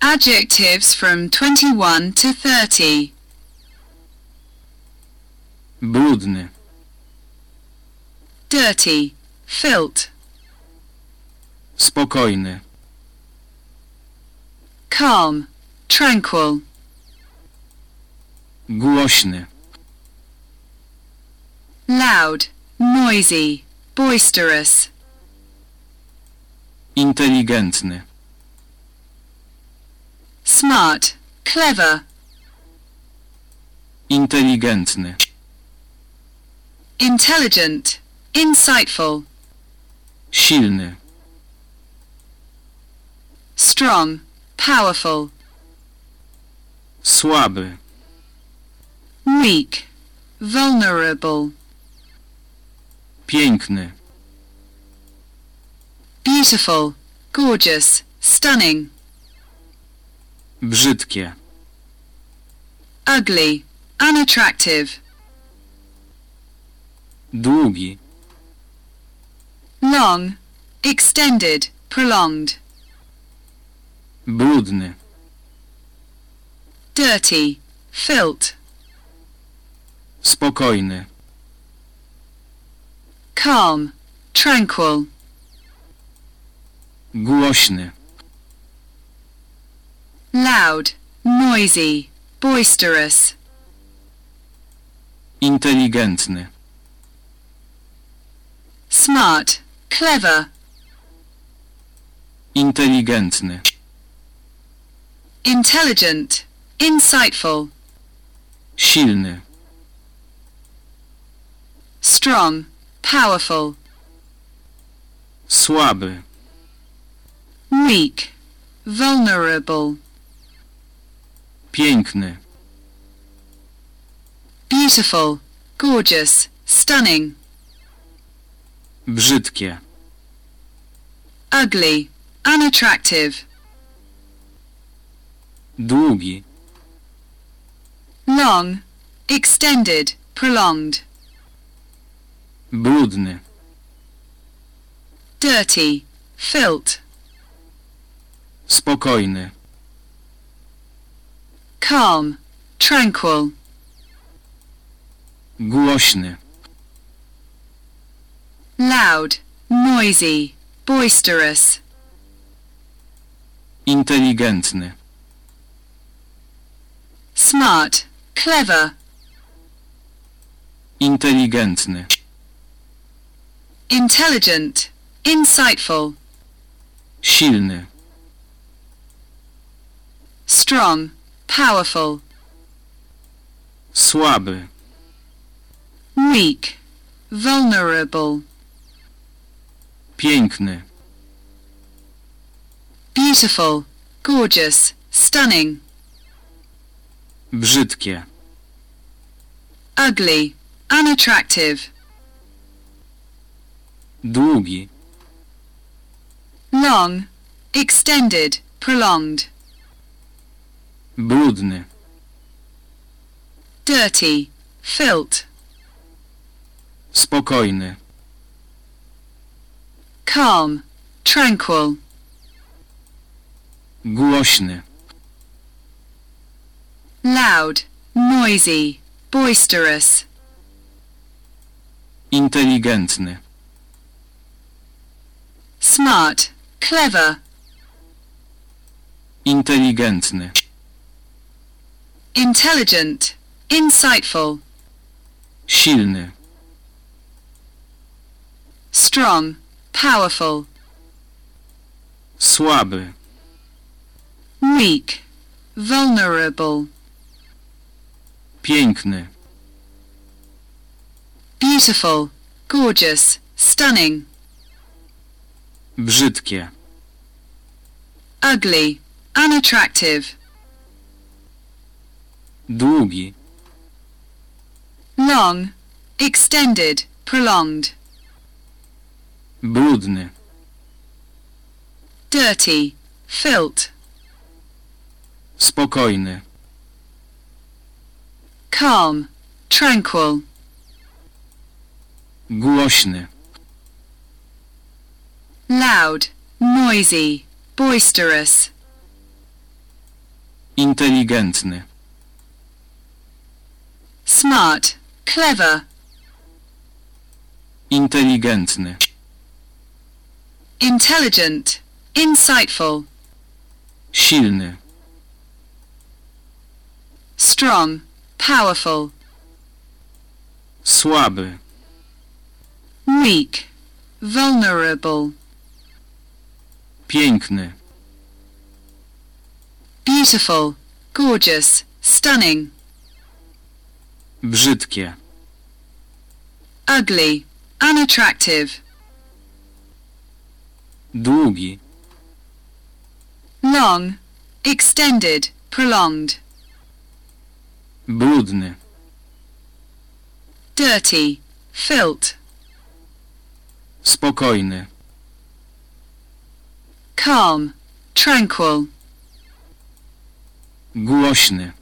Adjectives from 21 to 30. brudny, Dirty. Filth. spokojny, Calm. Tranquil. głośny, Loud. Noisy. Boisterous. inteligentny, Smart. Clever. inteligentny, Intelligent. Insightful. silny, Strong. Powerful. słaby, Weak. Vulnerable. piękny, Beautiful. Gorgeous. Stunning. Brzydkie, Ugly. Unattractive. długi, Long. Extended. Prolonged. brudny, Dirty. Filth. spokojny, Calm. Tranquil. głośny, Loud. Noisy. Boisterous. inteligentny, Smart. Clever. inteligentny, Intelligent. Insightful. silny, Strong. Powerful. słaby, Weak. Vulnerable. Piękny, Beautiful. Gorgeous. Stunning. brzydkie, Ugly. Unattractive. długi, Long. Extended. Prolonged. brudny, Dirty. Filth. spokojny, Calm. Tranquil. głośny, Loud. Noisy. Boisterous. inteligentny, Smart. Clever. inteligentny, Intelligent. Insightful. silny, Strong. Powerful. słaby, Weak. Vulnerable. piękny, Beautiful. Gorgeous. Stunning. brzydkie, Ugly. Unattractive. długi, Long. Extended. Prolonged. Brudny, Dirty. Filth. spokojny, Calm. Tranquil. głośny, Loud. Noisy. Boisterous. inteligentny, Smart. Clever. inteligentny, Intelligent. Insightful. silny, Strong. Powerful. słaby, Weak. Vulnerable. piękny, Beautiful. Gorgeous. Stunning. brzydkie, Ugly. Unattractive. Długi, Long. Extended. Prolonged. brudny, Dirty. Filth. spokojny, Calm. Tranquil. głośny, Loud. Noisy. Boisterous. Inteligentny. Smart, clever, Inteligentny. intelligent, insightful, Silny. strong, powerful, Słaby. weak, vulnerable, Piękny. beautiful, gorgeous, stunning, Brzydkie. ugly, unattractive, Długi. long, extended, prolonged, Brudny. dirty, filth, Spokojny. calm, tranquil, Głośny.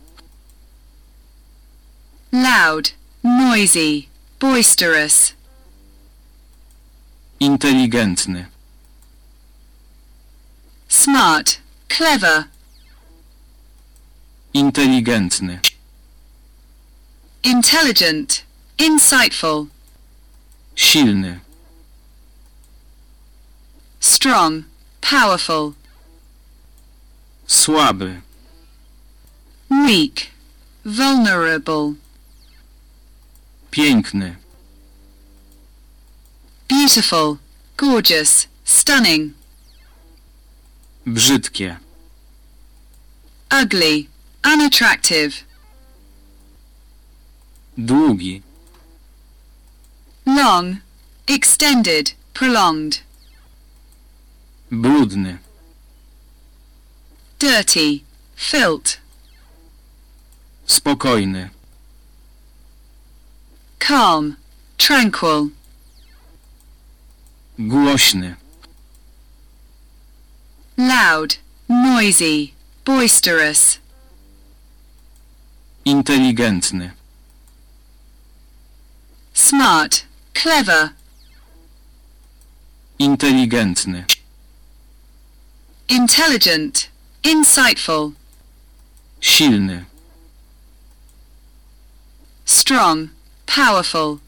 Loud, noisy, boisterous, Inteligentny. smart, clever, Inteligentny. intelligent, insightful, Silny. strong, powerful, Słaby. weak, vulnerable, Piękny. beautiful, gorgeous, stunning, Brzydkie. ugly, unattractive, Długi. long, extended, prolonged, Brudny. dirty, filth, Spokojny. Calm, tranquil, Głośny. loud, noisy, boisterous, Inteligentny. smart, clever, Inteligentny. intelligent, insightful, Silny. strong, powerful,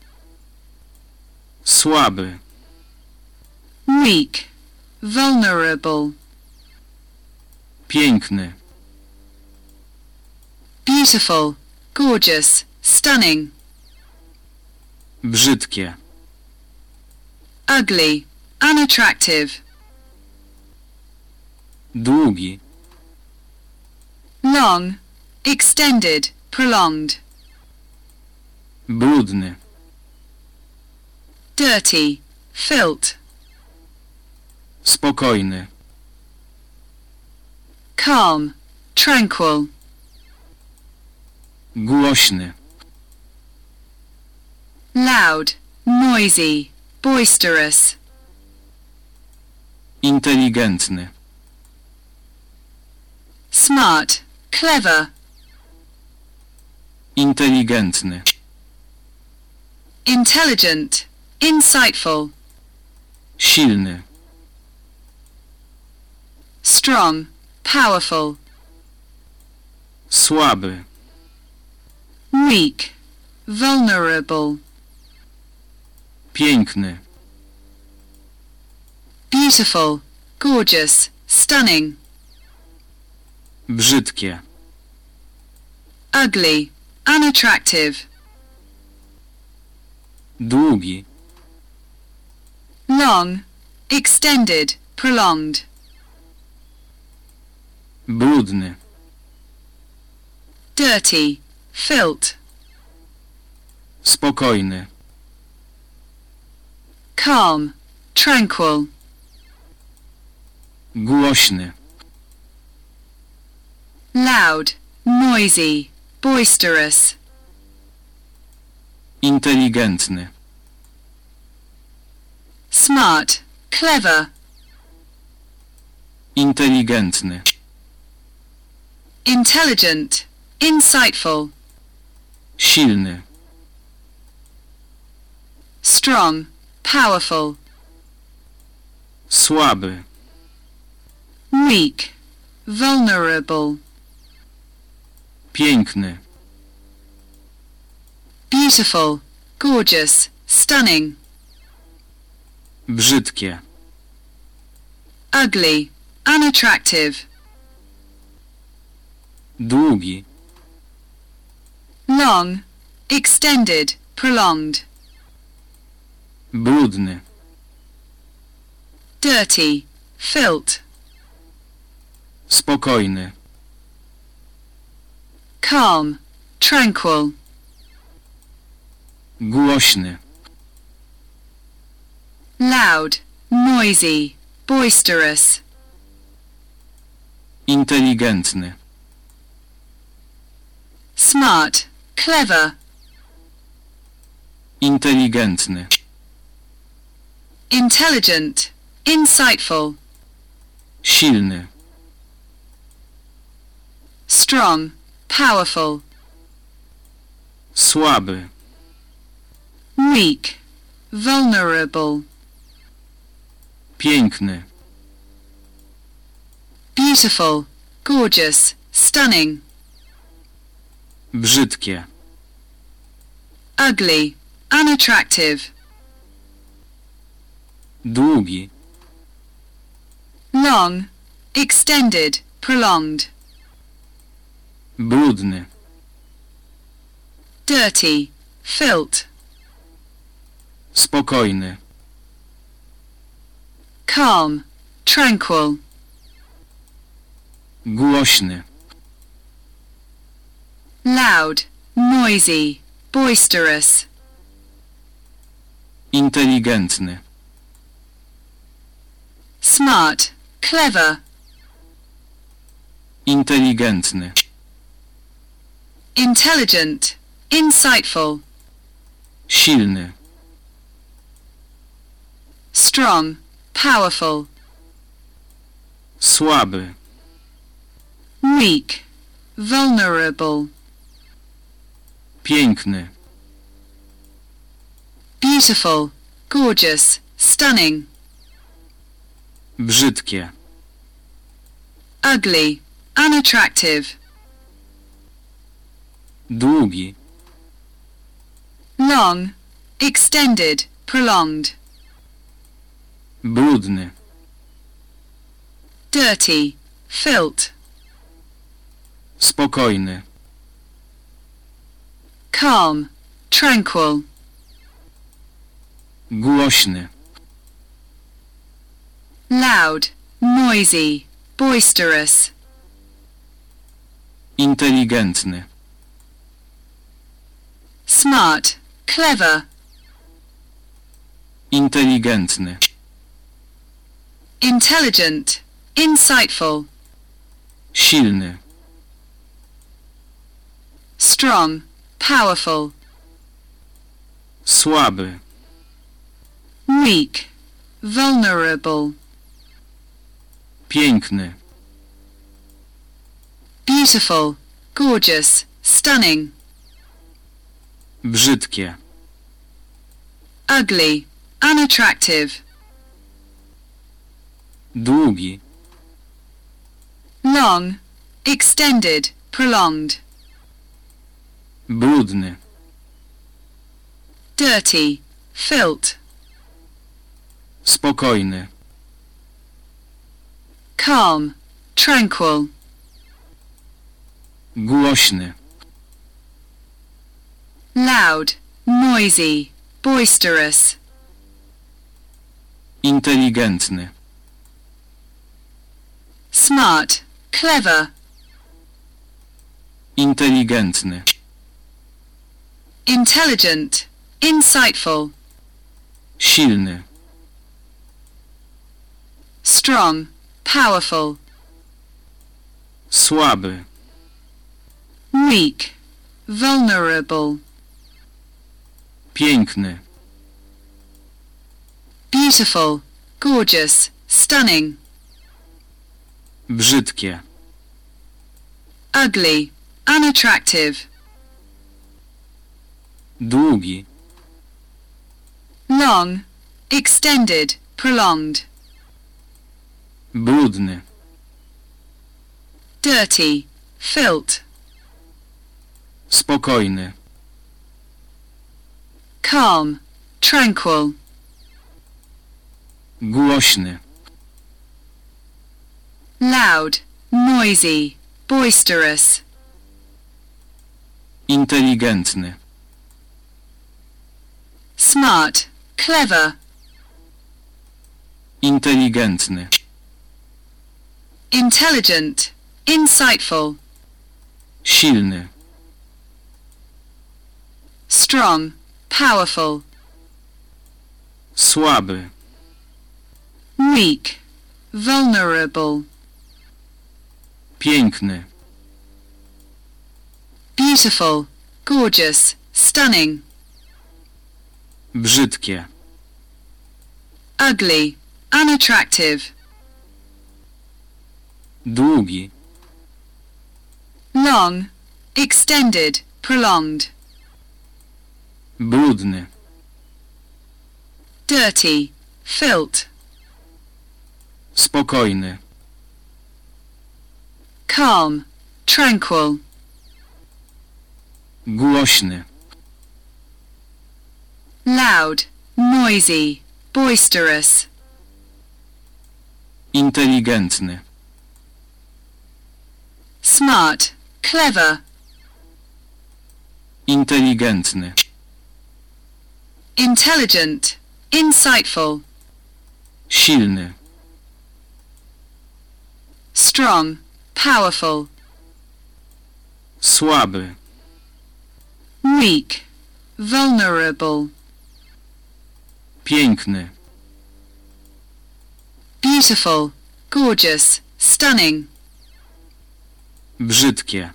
Słaby. weak, vulnerable, Piękny. beautiful, gorgeous, stunning, Brzydkie. ugly, unattractive, Długi. long, extended, prolonged, Brudny. dirty, filth, Spokojny. calm, tranquil, Głośny. loud, noisy, boisterous, Inteligentny. smart, clever, Inteligentny. Intelligent, insightful, Silny. strong, powerful, Słaby. weak, vulnerable, Piękny. beautiful, gorgeous, stunning, Brzydkie. ugly, unattractive, Długi. long, extended, prolonged, Brudny. dirty, filth, Spokojny. calm, tranquil, Głośny. loud, noisy, boisterous, Inteligentny. smart, clever, Inteligentny. intelligent, insightful, Silny. strong, powerful, Słaby. weak, vulnerable, Piękny. Beautiful, gorgeous, stunning, Brzydkie. ugly, unattractive, Długi. long, extended, prolonged, Brudny. dirty, filth, Spokojny. calm, tranquil, Głośny. loud, noisy, boisterous, Inteligentny. smart, clever, Inteligentny. intelligent, insightful, Silny. strong, powerful, Słaby. Weak, vulnerable, Piękny. beautiful, gorgeous, stunning, Brzydkie. ugly, unattractive, Długi. long, extended, prolonged, Brudny. dirty, filth, Spokojny. calm, tranquil, Głośny. loud, noisy, boisterous, Inteligentny. smart, clever, Inteligentny. intelligent, insightful, Silny. Strong, powerful, Słaby. weak, vulnerable, Piękny. beautiful, gorgeous, stunning, Brzydkie. ugly, unattractive, Długi. long, extended, prolonged, Brudny. dirty, filth, Spokojny. calm, tranquil, Głośny. loud, noisy, boisterous, Inteligentny. smart, clever, Inteligentny. Intelligent, insightful, Silny. strong, powerful, Słaby. weak, vulnerable, Piękny. beautiful, gorgeous, stunning, Brzydkie. ugly, unattractive, Długi. long, extended, prolonged, Brudny. dirty, filth, Spokojny. calm, tranquil, Głośny. loud, noisy, boisterous, Inteligentny. Smart, clever, Inteligentny. intelligent, insightful, Silny. strong, powerful, Słaby. weak, vulnerable, Piękny. beautiful, gorgeous, stunning, Brzydkie. ugly, unattractive, Długi. long, extended, prolonged, Brudny. dirty, filth, Spokojny. calm, tranquil, Głośny. Loud, noisy, boisterous, Inteligentny. smart, clever, Inteligentny. intelligent, insightful, Silny. strong, powerful, Słaby. weak, vulnerable, Piękny. beautiful, gorgeous, stunning, Brzydkie. ugly, unattractive, Długi. long, extended, prolonged, Brudny. dirty, filth, Spokojny. Calm, tranquil, Głośny. loud, noisy, boisterous, Inteligentny. smart, clever, Inteligentny. intelligent, insightful, Silny. strong, powerful, Słaby. weak, vulnerable, Piękny. beautiful, gorgeous, stunning, Brzydkie.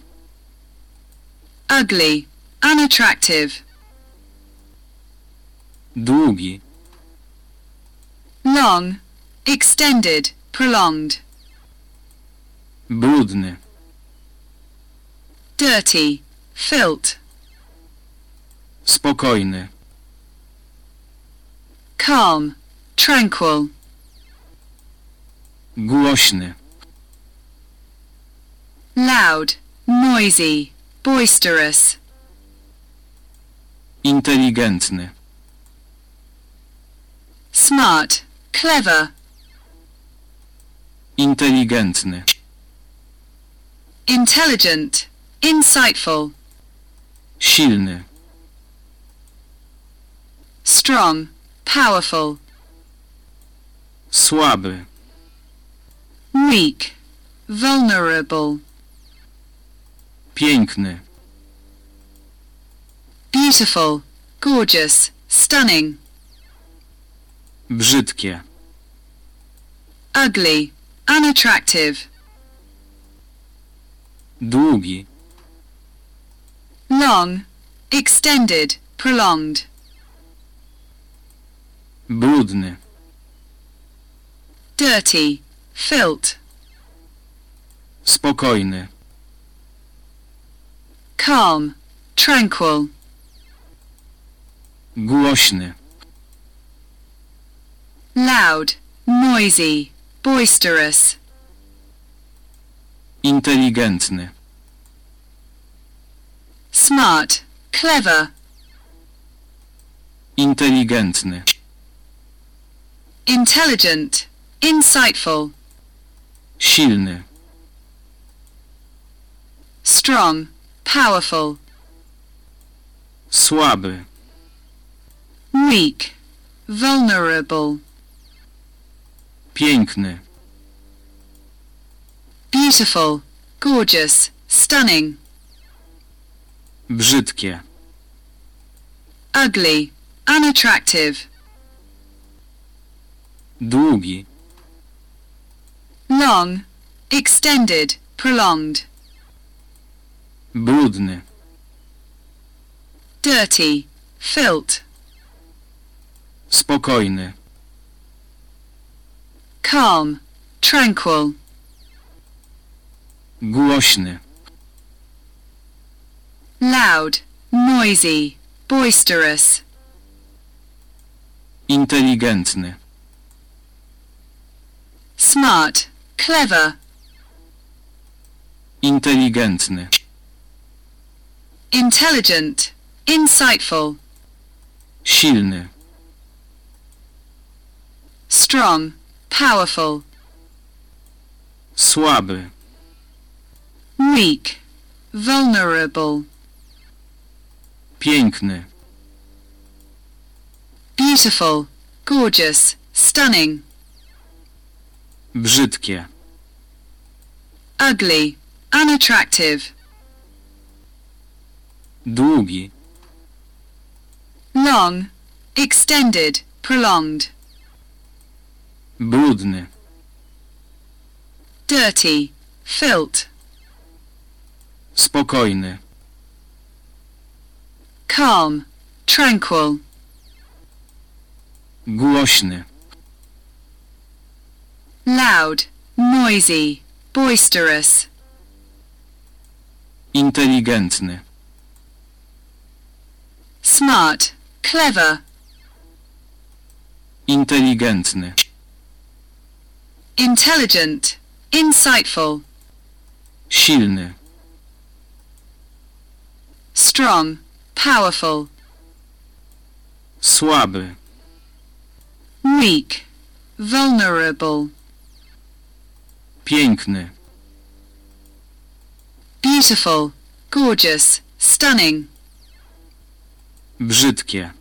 ugly, unattractive, Długi. long, extended, prolonged, Brudny. dirty, filth, Spokojny. calm, tranquil, Głośny. loud, noisy, boisterous, Inteligentny. smart, clever, Inteligentny. Intelligent, insightful, Silny. strong, powerful, Słaby. weak, vulnerable, Piękny. beautiful, gorgeous, stunning, Brzydkie. ugly, unattractive, Długi. long, extended, prolonged, Brudny. dirty, filth, Spokojny. calm, tranquil, Głośny. loud, noisy, boisterous, Inteligentny. smart, clever, Inteligentny. intelligent, insightful, Silny. strong, powerful, Słaby. weak, vulnerable, Piękny. Beautiful, gorgeous, stunning, Brzydkie. ugly, unattractive, Długi. long, extended, prolonged, Brudny. dirty, filth, Spokojny. calm, tranquil, Głośny. loud, noisy, boisterous, Inteligentny. smart, clever, Inteligentny. intelligent, insightful, silny, strong, powerful, słaby, weak, vulnerable, piękny, beautiful, gorgeous, stunning, brzydkie, ugly, unattractive, długi, long, extended, prolonged, brudny, dirty, filth, spokojny, calm, tranquil, głośny, loud, noisy, boisterous, inteligentny, smart, clever, inteligentny, intelligent, insightful, silny, strong, powerful, słaby, weak, vulnerable, piękny, beautiful, gorgeous, stunning, brzydkie,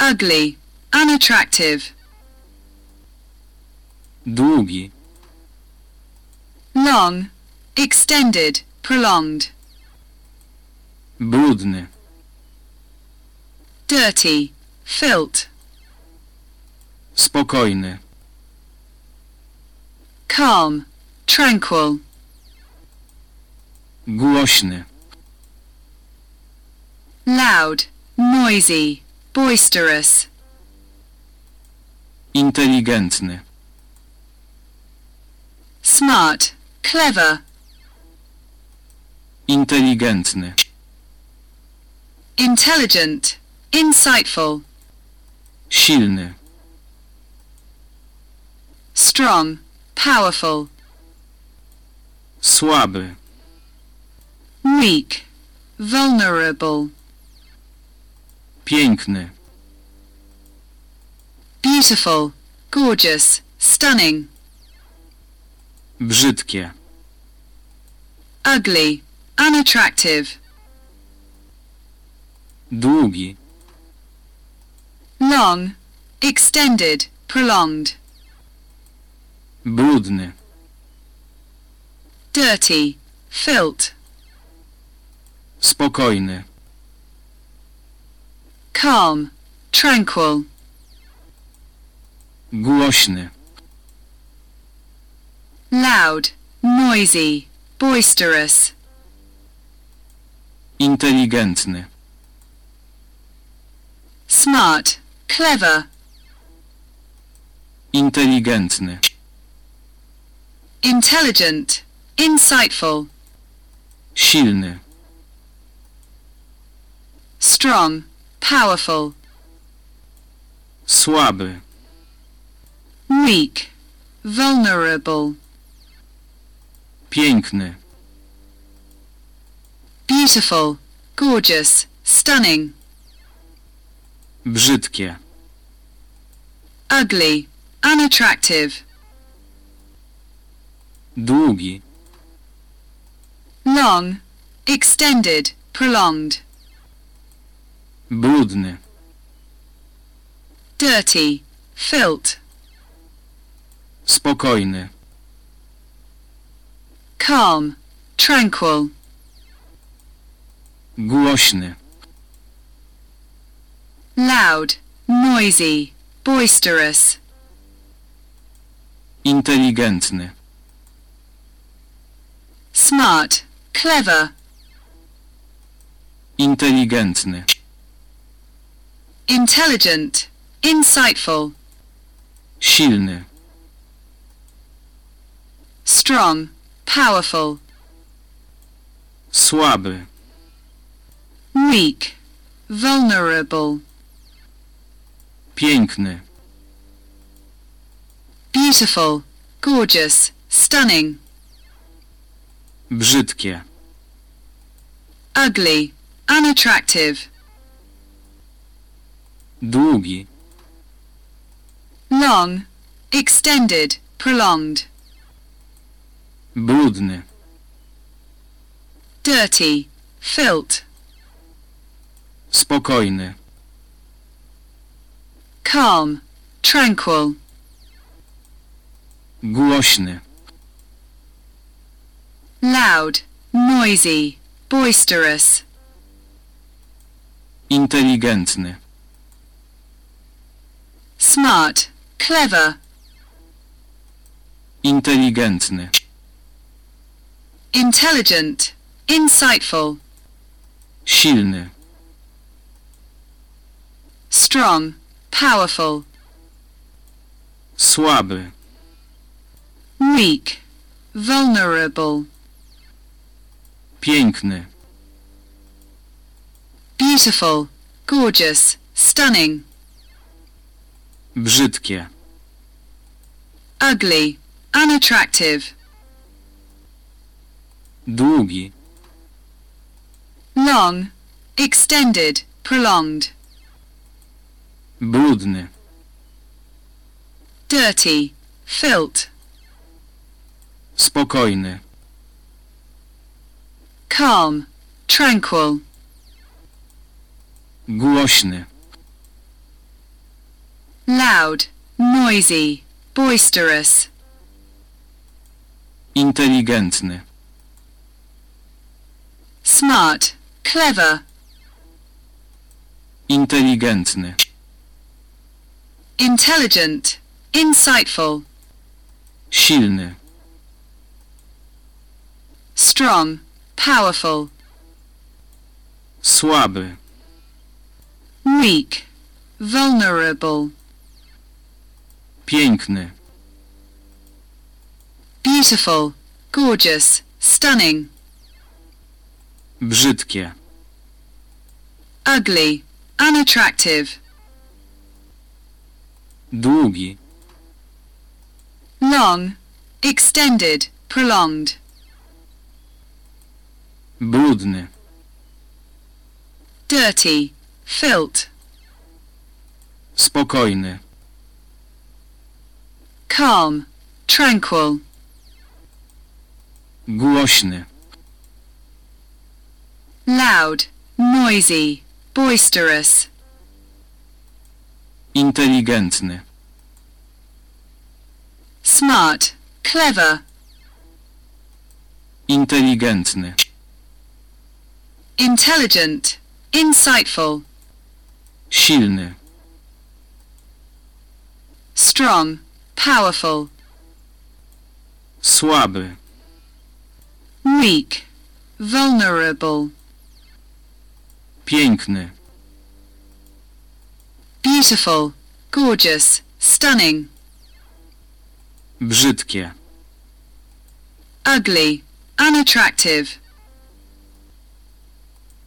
ugly, unattractive, długi, long, extended, prolonged, brudny, dirty, filth, spokojny, calm, tranquil, głośny, loud, noisy, boisterous, inteligentny, smart, clever, inteligentny, intelligent, insightful, silny, strong, powerful, słaby, weak, vulnerable, piękny, beautiful, gorgeous, stunning, brzydkie, ugly, unattractive, długi, long, extended, prolonged, brudny, dirty, filth, spokojny, calm, tranquil, głośny, loud, noisy, boisterous, inteligentny, smart, clever, inteligentny, intelligent, insightful, silny, strong, powerful, słaby, weak, vulnerable, piękny, beautiful, gorgeous, stunning, brzydkie, ugly, unattractive, długi, long, extended, prolonged, brudny, dirty, filth, spokojny, calm, tranquil, głośny, loud, noisy, boisterous, inteligentny, smart, clever, inteligentny, intelligent, insightful, silny, strong, powerful, słaby, weak, vulnerable, piękny, beautiful, gorgeous, stunning, brzydkie, ugly, unattractive, długi, long, extended, prolonged, brudny, dirty, filth, spokojny, calm, tranquil, głośny, loud, noisy, boisterous, inteligentny, smart, clever, inteligentny, intelligent, insightful, silny, strong, powerful, słaby, weak, vulnerable, piękny, beautiful, gorgeous, stunning, brzydkie, ugly, unattractive, długi, long, extended, prolonged, brudny, dirty, filth, spokojny, calm, tranquil, głośny, loud, noisy, boisterous, inteligentny, smart, clever, inteligentny, intelligent, insightful, silny, strong, powerful, słaby, weak, vulnerable, piękny, beautiful, gorgeous, stunning, brzydkie, ugly, unattractive, długi, long, extended, prolonged, brudny, dirty, filth, spokojny, calm, tranquil, głośny, loud, noisy, boisterous, inteligentny, smart, clever, inteligentny, intelligent, insightful, silny, strong, powerful, słaby, weak, vulnerable, piękny, beautiful, gorgeous, stunning, brzydkie, ugly, unattractive,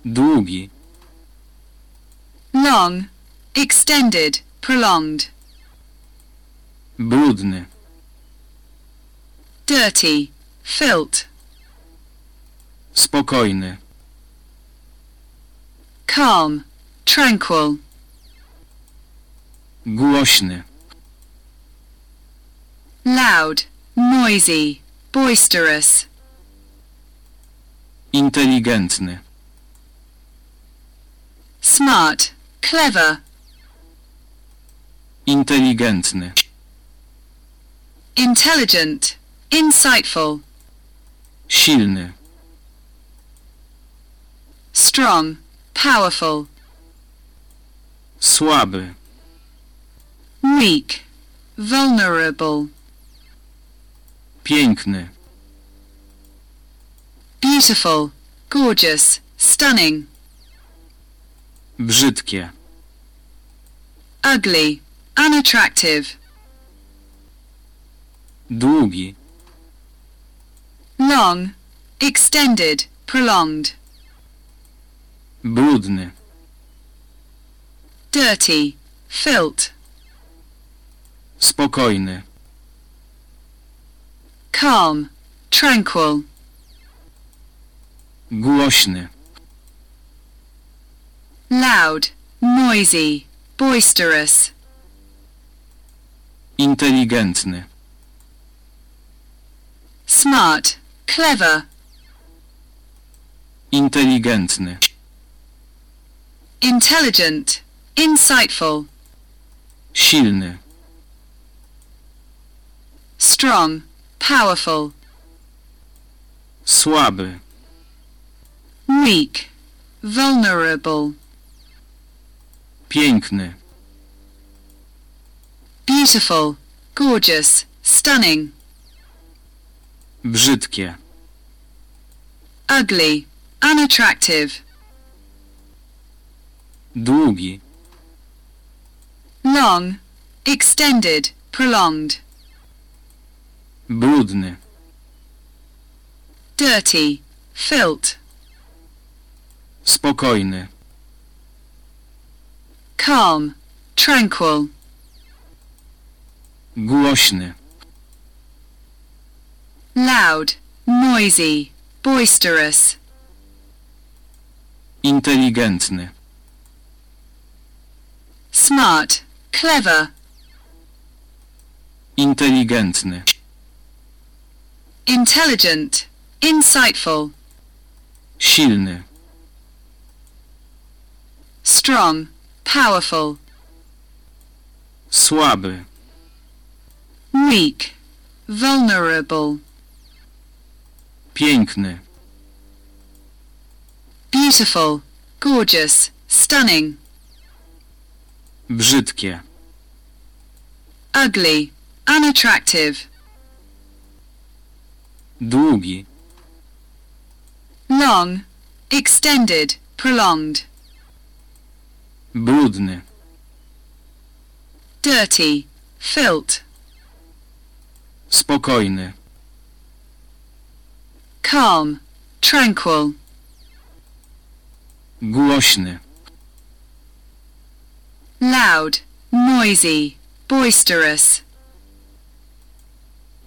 długi, long, extended, prolonged, brudny, dirty, filth, spokojny, calm, tranquil, głośny, loud, noisy, boisterous, inteligentny, smart, clever, inteligentny, intelligent, insightful, silny, strong, powerful, słaby, weak, vulnerable, piękny, beautiful, gorgeous, stunning, brzydkie, ugly, unattractive, długi, long, extended, prolonged, brudny, dirty, filth, spokojny, calm, tranquil, głośny, loud, noisy, boisterous, inteligentny, smart, clever, inteligentny, intelligent, insightful, silny, strong, powerful, słaby, weak, vulnerable, piękny, beautiful, gorgeous, stunning, brzydkie, ugly, unattractive, długi, long, extended, prolonged, brudny, dirty, filth, spokojny, calm, tranquil, głośny, loud, noisy, boisterous, inteligentny, smart, clever, inteligentny, intelligent, insightful, silny, strong, powerful, słaby, weak, vulnerable, piękny, beautiful, gorgeous, stunning, brzydkie, ugly, unattractive, długi, long, extended, prolonged, brudny, dirty, filth, spokojny, calm, tranquil, głośny, loud, noisy, boisterous,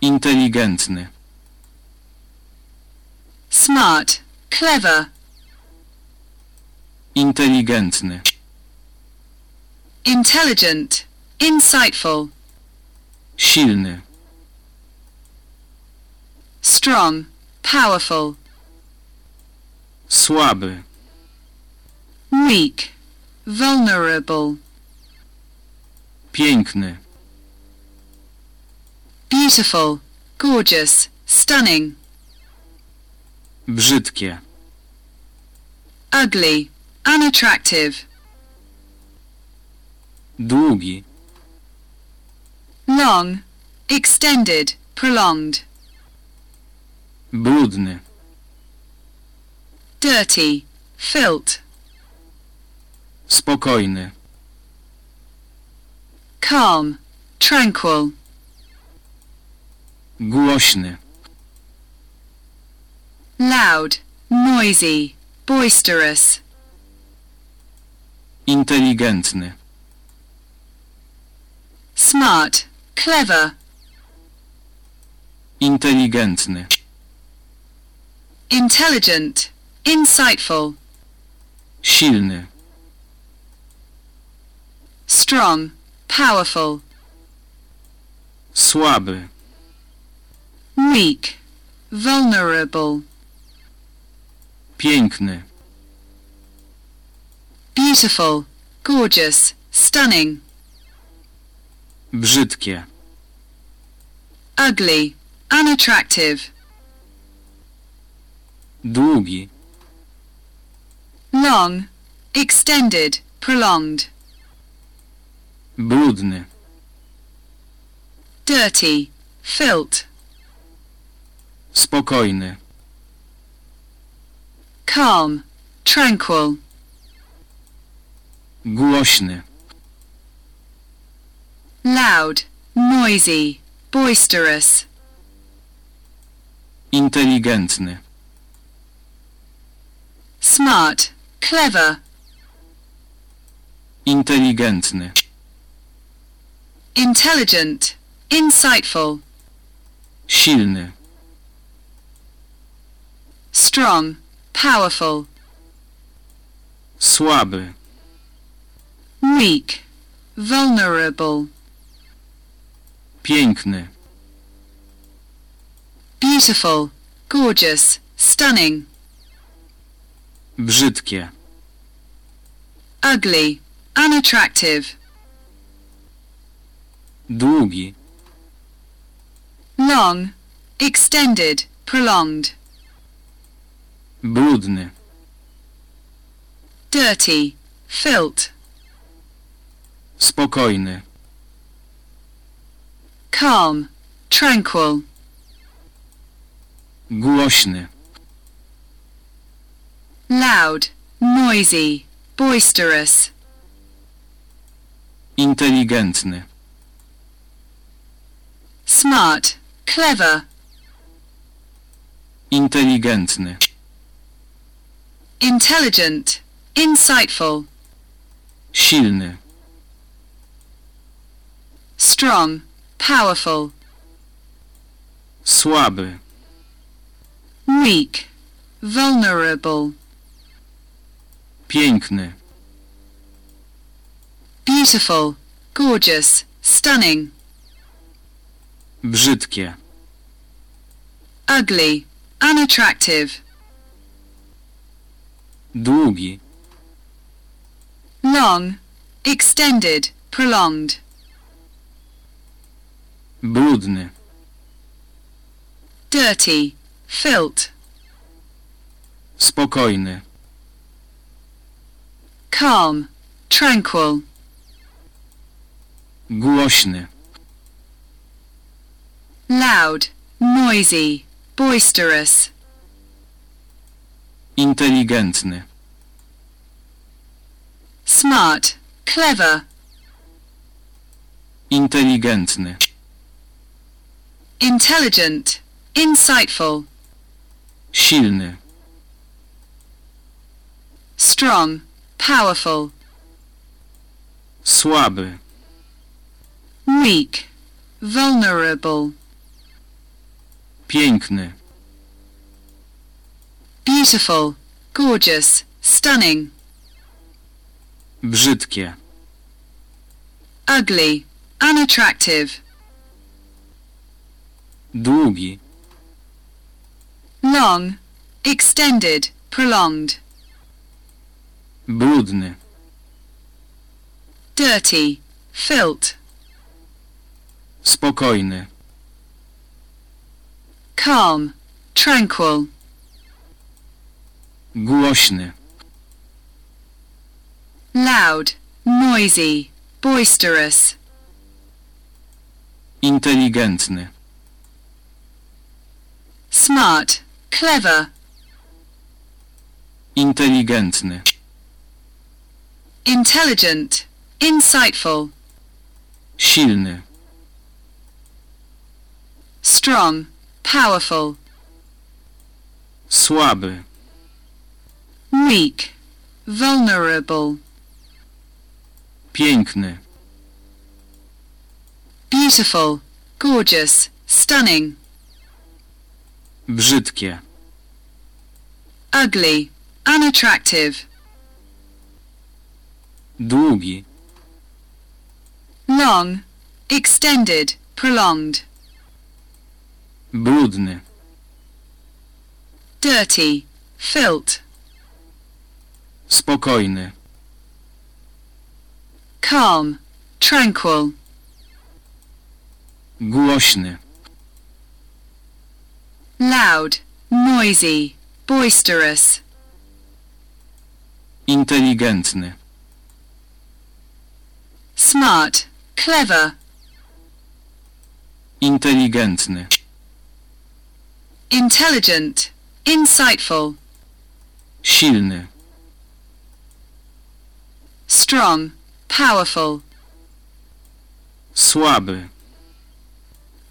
inteligentny, smart, clever, inteligentny, intelligent, insightful, silny, strong, powerful, słaby, weak, vulnerable, piękny, beautiful, gorgeous, stunning, brzydkie, ugly, unattractive, długi, long, extended, prolonged, brudny, dirty, filth, spokojny, calm, tranquil, głośny, loud, noisy, boisterous, inteligentny, smart, clever, inteligentny, intelligent, insightful, silny, strong, powerful, słaby, weak, vulnerable, piękny, beautiful, gorgeous, stunning, brzydkie, ugly, unattractive, długi, long, extended, prolonged, brudny, dirty, filth, spokojny, calm, tranquil, głośny, loud, noisy, boisterous, inteligentny, smart, clever, inteligentny, intelligent, insightful, silny, strong, powerful, słaby, weak, vulnerable, Piękny. beautiful, gorgeous, stunning, Brzydkie. ugly, unattractive, Długi. long, extended, prolonged, Brudny. dirty, filth, Spokojny. calm, tranquil, Głośny. loud, noisy, boisterous, Inteligentny. smart, clever, Inteligentny. Intelligent, insightful, Silny. strong, powerful, Słaby. weak, vulnerable, Piękny. beautiful, gorgeous, stunning, Brzydkie. ugly, unattractive, Długi. long, extended, prolonged, Brudny. dirty, filth, Spokojny. calm, tranquil, Głośny. loud, noisy, boisterous, Inteligentny. smart, clever, Inteligentny. intelligent, insightful, Silny. strong, powerful, Słaby. weak, vulnerable, Piękny. Beautiful, gorgeous, stunning, Brzydkie. ugly, unattractive, Długi. long, extended, prolonged, Brudny. dirty, filth, Spokojny. calm, tranquil, Głośny. loud, noisy, boisterous, Inteligentny. smart, clever, Inteligentny. intelligent, insightful, Silny. strong, powerful, Słaby. Weak, vulnerable, Piękny. beautiful, gorgeous, stunning, Brzydkie. ugly, unattractive, Długi. long, extended, prolonged, Brudny. dirty, filth, Spokojny. calm, tranquil, Głośny. loud, noisy, boisterous, Inteligentny. smart, clever, Inteligentny. intelligent, insightful, Silny. Strong, powerful, Słaby.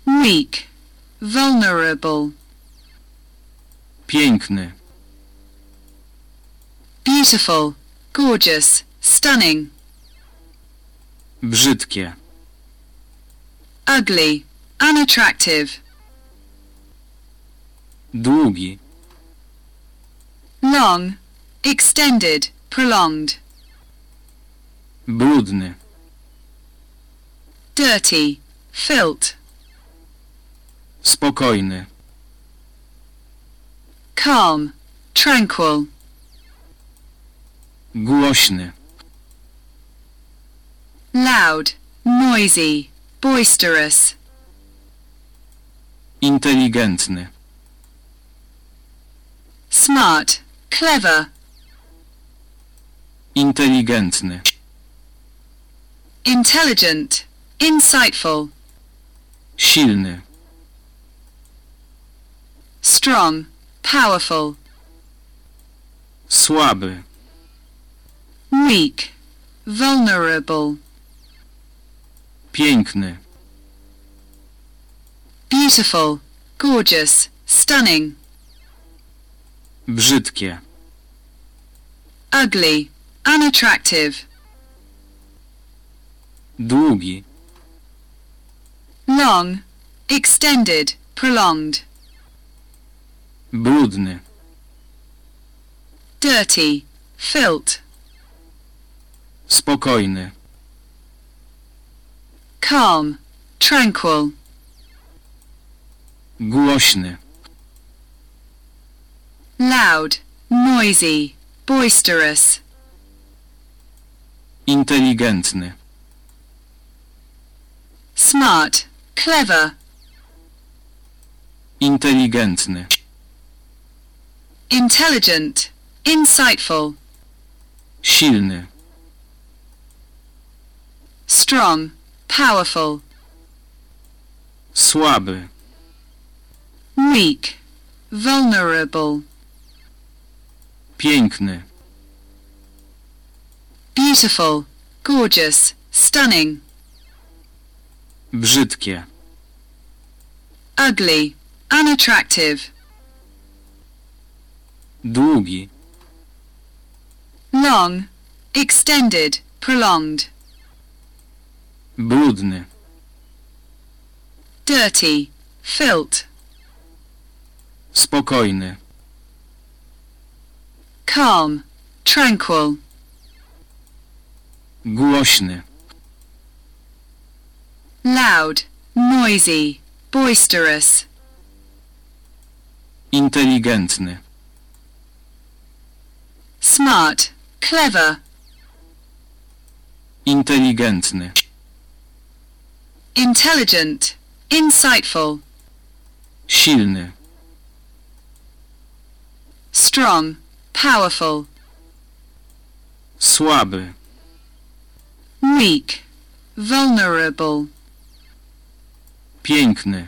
weak, vulnerable, Piękny. beautiful, gorgeous, stunning, Brzydkie. ugly, unattractive, Długi. long, extended, prolonged, Brudny. dirty, filth, Spokojny. calm, tranquil, Głośny. loud, noisy, boisterous, Inteligentny. smart, clever, Inteligentny. Intelligent, insightful, Silny. strong, powerful, Słaby. weak, vulnerable, Piękny. beautiful, gorgeous, stunning, Brzydkie. ugly, unattractive, Długi. long, extended, prolonged, Brudny. dirty, filth, Spokojny. calm, tranquil, Głośny. loud, noisy, boisterous, Inteligentny. Smart, clever, Inteligentny. intelligent, insightful, Silny. strong, powerful, Słaby. weak, vulnerable, Piękny. beautiful, gorgeous, stunning, Brzydkie. ugly, unattractive, Długi. long, extended, prolonged, Brudny. dirty, filth, Spokojny. calm, tranquil, Głośny. Loud, noisy, boisterous, Inteligentny. smart, clever, Inteligentny. intelligent, insightful, Silny. strong, powerful, Słaby. weak, vulnerable, Piękny.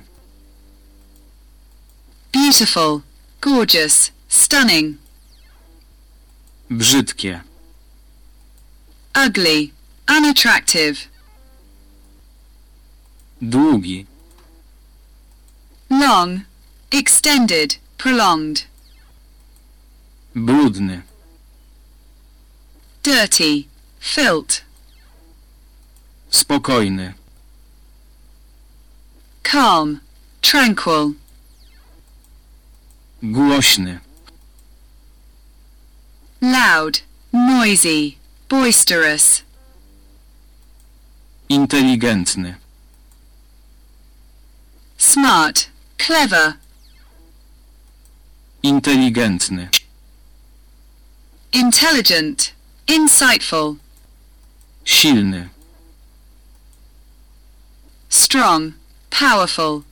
beautiful, gorgeous, stunning, Brzydkie. ugly, unattractive, Długi. long, extended, prolonged, Brudny. dirty, filth, Spokojny. Calm, tranquil, Głośny. loud, noisy, boisterous, Inteligentny. smart, clever, Inteligentny. intelligent, insightful, Silny. strong, powerful,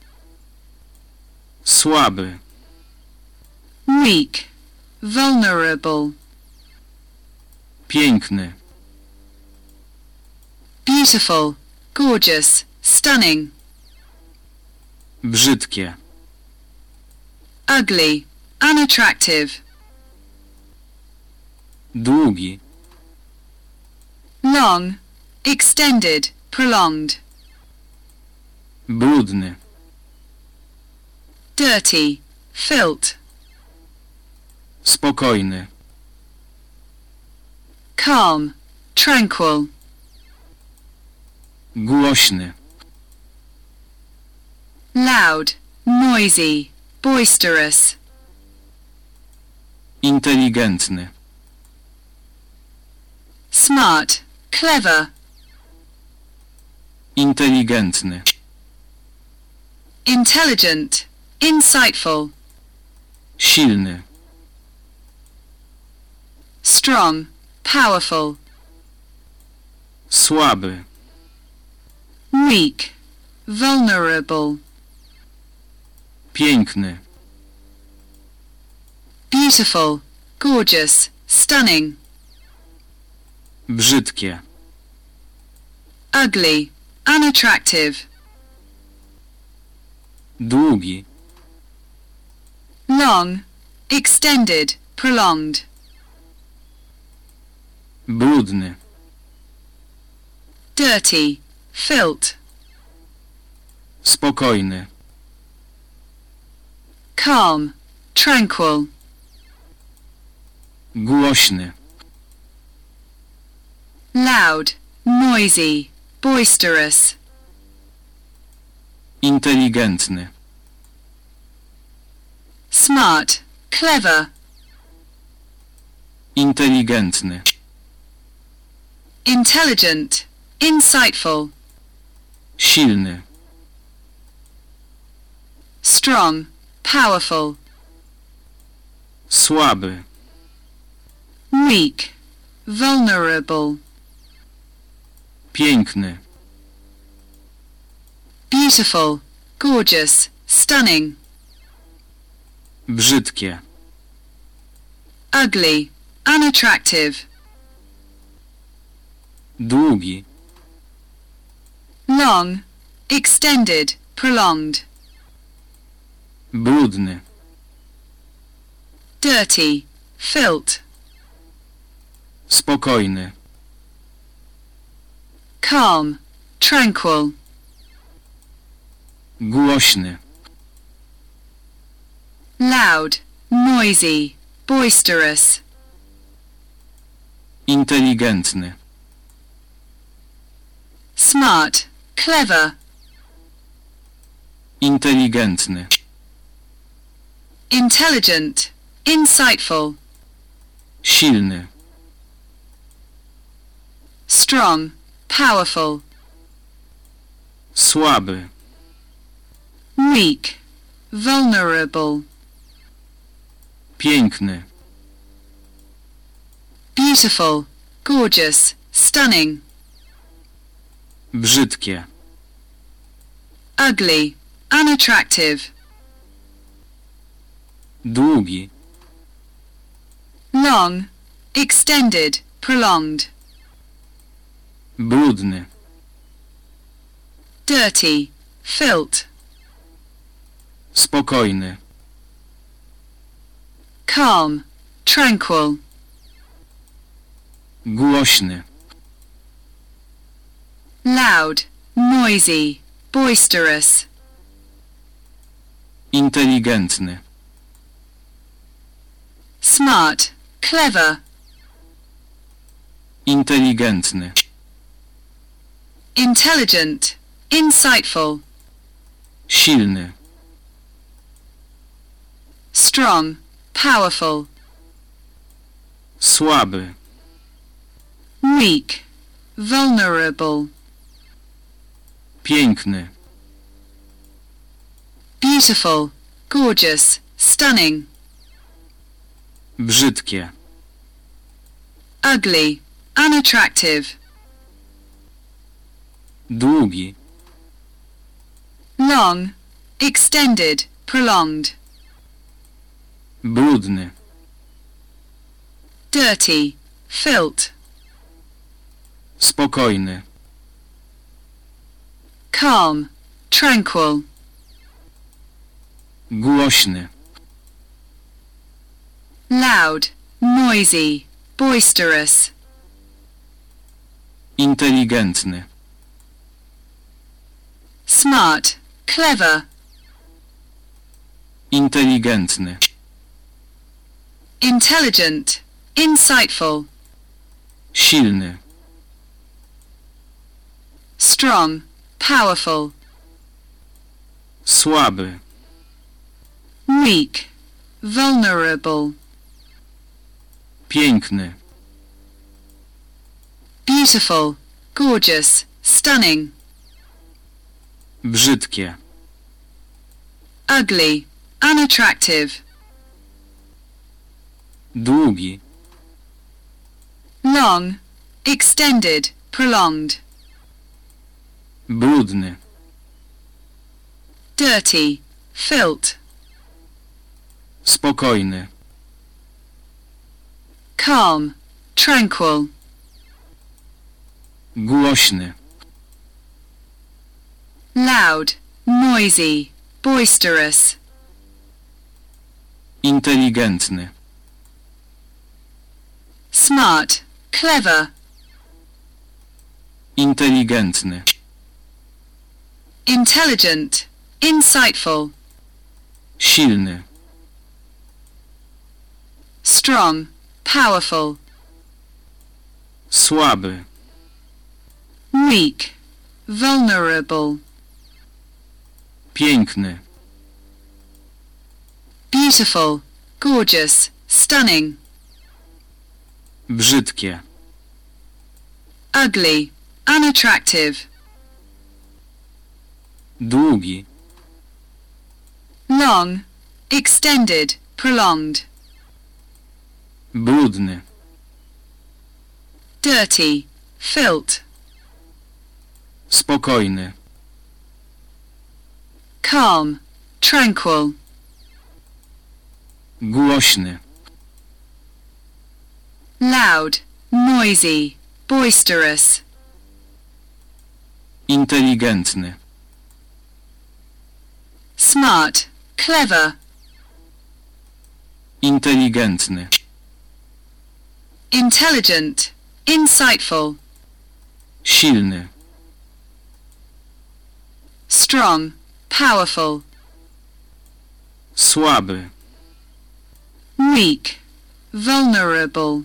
Słaby. weak, vulnerable, Piękny. beautiful, gorgeous, stunning, Brzydkie. ugly, unattractive, Długi. long, extended, prolonged, Brudny. dirty, filth, Spokojny. calm, tranquil, Głośny. loud, noisy, boisterous, Inteligentny. smart, clever, inteligentny, intelligent, insightful, silny, strong, powerful, słaby, weak, vulnerable, piękny, beautiful, gorgeous, stunning, brzydkie, ugly, unattractive, długi, long, extended, prolonged, brudny, dirty, filth, spokojny, calm, tranquil, głośny, loud, noisy, boisterous, inteligentny, smart, clever, inteligentny, intelligent, insightful, silny, strong, powerful, słaby, weak, vulnerable, piękny, beautiful, gorgeous, stunning, brzydkie, ugly, unattractive, długi, long, extended, prolonged, brudny, dirty, filth, spokojny, calm, tranquil, głośny, loud, noisy, boisterous, inteligentny, smart, clever, inteligentny, intelligent, insightful, silny, strong, powerful, słaby, weak, vulnerable, piękny, beautiful, gorgeous, stunning, brzydkie, ugly, unattractive, długi, long, extended, prolonged, brudny, dirty, filth, spokojny, calm, tranquil, głośny, loud, noisy, boisterous, inteligentny, smart, clever, inteligentny, intelligent, insightful, silny, strong, powerful, słaby, weak, vulnerable, piękny, beautiful, gorgeous, stunning, brzydkie, ugly, unattractive, długi, long, extended, prolonged, brudny, dirty, filth, spokojny, calm, tranquil, głośny, loud, noisy, boisterous, inteligentny, smart, clever, inteligentny, intelligent, insightful, silny, strong, powerful, słaby, weak, vulnerable, piękny, beautiful, gorgeous, stunning, Brzydkie. ugly, unattractive, Długi. long, extended, prolonged, Brudny. dirty, filth, Spokojny. calm, tranquil, Głośny. loud, noisy, boisterous, Inteligentny. Smart, clever, Inteligentny. intelligent, insightful, Silny. strong, powerful, Słaby. weak, vulnerable, Piękny. beautiful, gorgeous, stunning, Brzydkie. ugly, unattractive, Długi. long, extended, prolonged, Brudny. dirty, filth, Spokojny. calm, tranquil, Głośny. Loud, noisy, boisterous, Inteligentny. smart, clever, Inteligentny. intelligent, insightful, Silny. strong, powerful, Słaby. weak, vulnerable,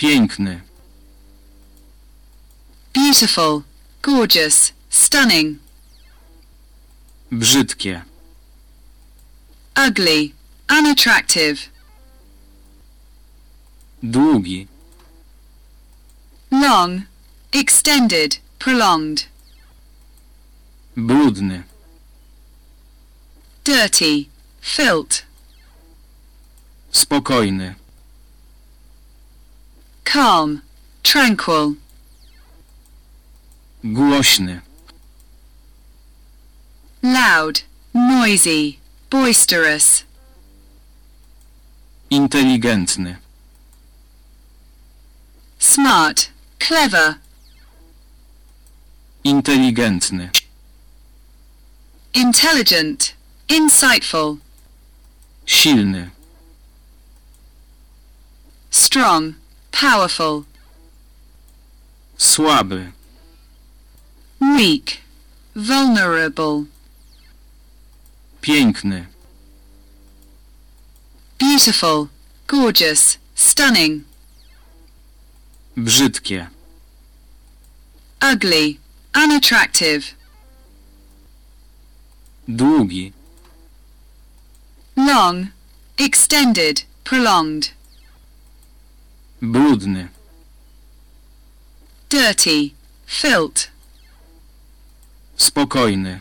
Piękny. beautiful, gorgeous, stunning, Brzydkie. ugly, unattractive, Długi. long, extended, prolonged, Brudny. dirty, filth, Spokojny. Calm, tranquil, Głośny. loud, noisy, boisterous, Inteligentny. smart, clever, Inteligentny. intelligent, insightful, Silny. strong, powerful, Słaby. weak, vulnerable, Piękny. beautiful, gorgeous, stunning, Brzydkie. ugly, unattractive, Długi. long, extended, prolonged, Brudny. dirty, filth, Spokojny.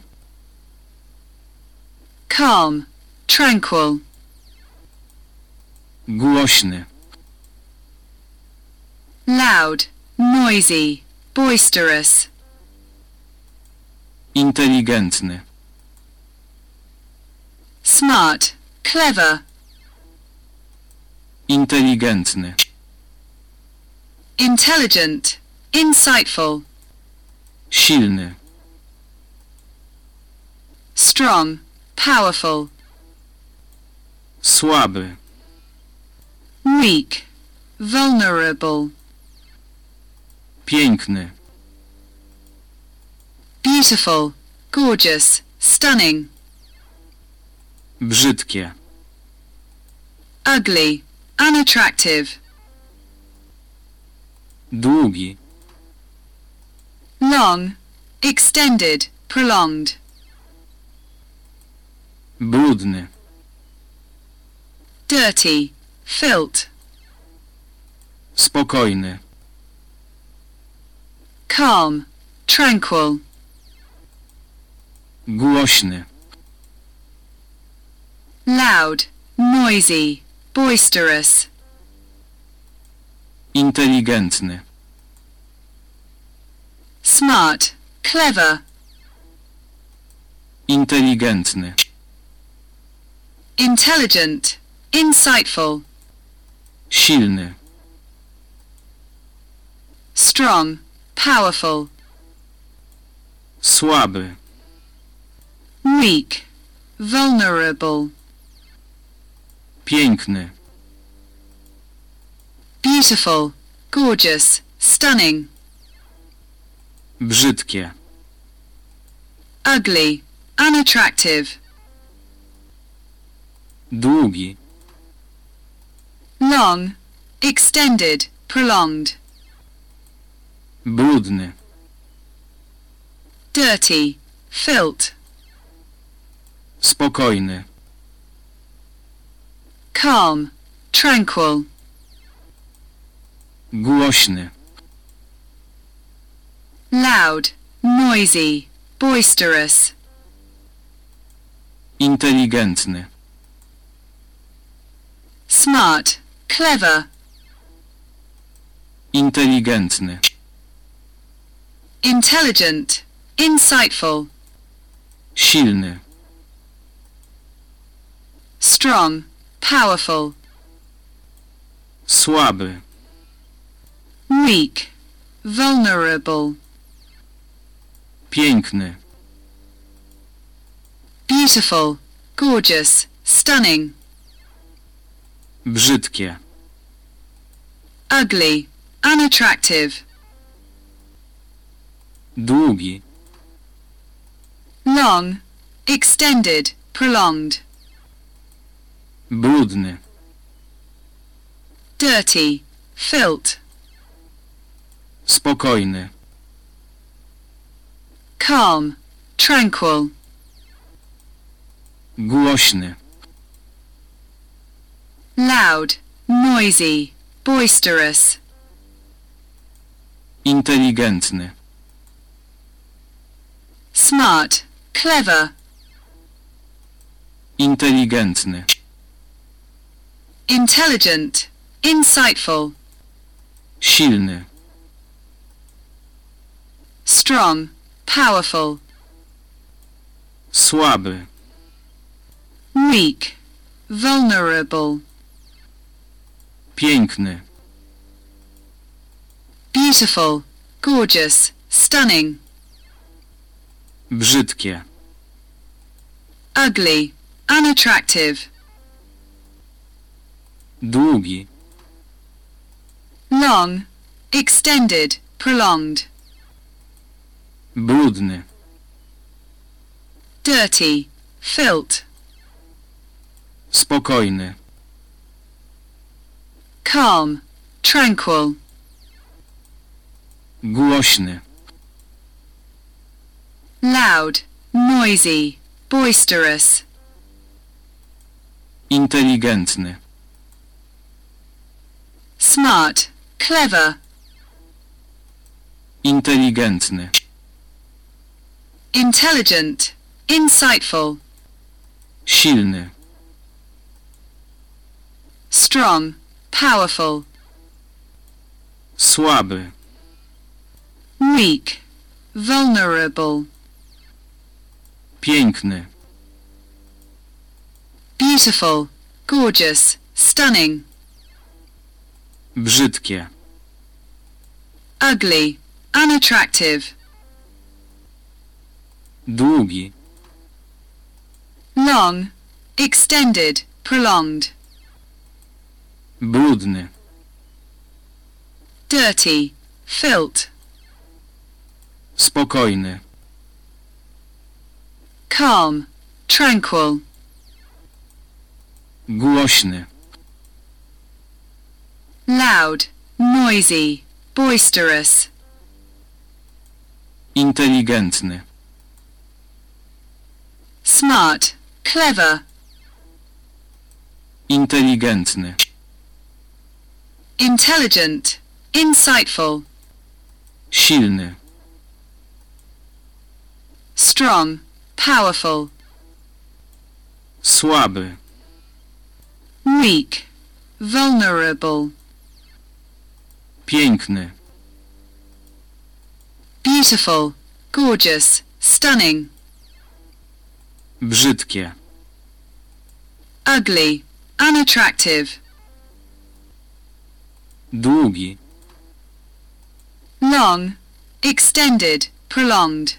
Calm. Tranquil. Głośny. Loud. Noisy. Boisterous. Inteligentny. Smart. Clever. Inteligentny. Intelligent. Insightful. Silny. Strong. Powerful. Słaby. Weak. Vulnerable. Piękny. Beautiful. Gorgeous. Stunning. Brzydkie. Ugly. Unattractive. Długi. Long. Extended. Prolonged. Brudny. Dirty. Filth. Spokojny. calm, tranquil, Głośny. loud, noisy, boisterous, Inteligentny. smart, clever, Inteligentny. intelligent, insightful, Silny. strong, powerful, Słaby. weak, vulnerable, Piękny. Beautiful, gorgeous, stunning, Brzydkie. ugly, unattractive, Długi. long, extended, prolonged, Brudny. dirty, filth, Spokojny. calm, tranquil, Głośny. loud, noisy, boisterous, Inteligentny. smart, clever, Inteligentny. intelligent, insightful, Silny. strong, powerful, Słaby. Weak, vulnerable, Piękny. beautiful, gorgeous, stunning, Brzydkie. ugly, unattractive, Długi. long, extended, prolonged, Brudny. dirty, filth, Spokojny. calm, tranquil, Głośny. loud, noisy, boisterous, Inteligentny. smart, clever, Inteligentny. intelligent, insightful, Silny. Strong, powerful, Słaby. weak, vulnerable, Piękny. beautiful, gorgeous, stunning, Brzydkie. ugly, unattractive, Długi. long, extended, prolonged, Brudny. dirty, filth, Spokojny. calm, tranquil, Głośny. loud, noisy, boisterous, Inteligentny. smart, clever, Inteligentny. Intelligent, insightful, Silny. strong, powerful, Słaby. weak, vulnerable, Piękny. beautiful, gorgeous, stunning, Brzydkie. ugly, unattractive, Długi. long, extended, prolonged, Brudny. dirty, filth, Spokojny. calm, tranquil, Głośny. loud, noisy, boisterous, Inteligentny. Smart, clever, Inteligentny. intelligent, insightful, Silny. strong, powerful, Słaby. weak, vulnerable, Piękny. beautiful, gorgeous, stunning, Brzydkie. ugly, unattractive, Długi. long, extended, prolonged,